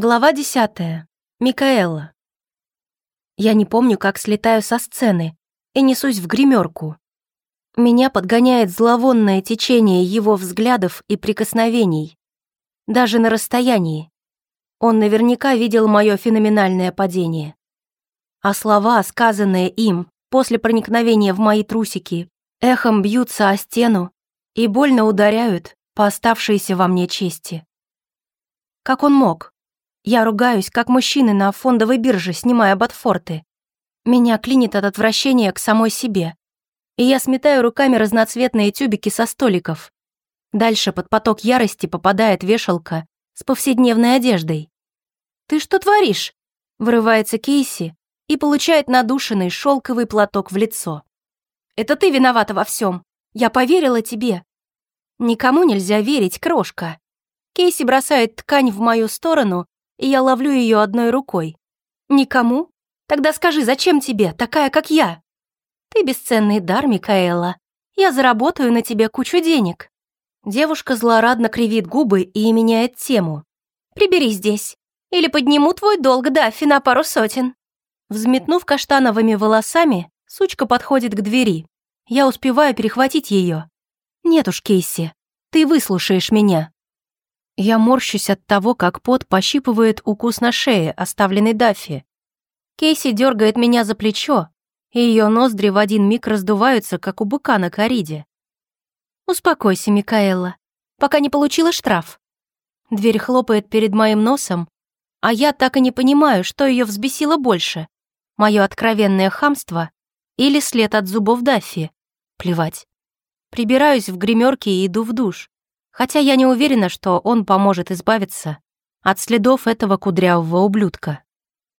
Глава десятая. Микаэла. Я не помню, как слетаю со сцены и несусь в гримерку. Меня подгоняет зловонное течение его взглядов и прикосновений. Даже на расстоянии. Он наверняка видел мое феноменальное падение. А слова, сказанные им после проникновения в мои трусики, эхом бьются о стену и больно ударяют по оставшейся во мне чести. Как он мог? Я ругаюсь, как мужчины на фондовой бирже, снимая ботфорты. Меня клинит от отвращения к самой себе. И я сметаю руками разноцветные тюбики со столиков. Дальше под поток ярости попадает вешалка с повседневной одеждой. «Ты что творишь?» — вырывается Кейси и получает надушенный шелковый платок в лицо. «Это ты виновата во всем. Я поверила тебе». «Никому нельзя верить, крошка». Кейси бросает ткань в мою сторону и я ловлю ее одной рукой. Никому? Тогда скажи, зачем тебе, такая, как я? Ты бесценный дар, Микаэла. Я заработаю на тебе кучу денег. Девушка злорадно кривит губы и меняет тему. Прибери здесь. Или подниму твой долг Даффи на пару сотен. Взметнув каштановыми волосами, сучка подходит к двери. Я успеваю перехватить ее. Нет уж, Кейси, ты выслушаешь меня. Я морщусь от того, как пот пощипывает укус на шее, оставленный Даффи. Кейси дергает меня за плечо, и ее ноздри в один миг раздуваются, как у быка на кориде. «Успокойся, Микаэла, пока не получила штраф». Дверь хлопает перед моим носом, а я так и не понимаю, что ее взбесило больше. Мое откровенное хамство или след от зубов Даффи. Плевать. Прибираюсь в гримерке и иду в душ хотя я не уверена, что он поможет избавиться от следов этого кудрявого ублюдка.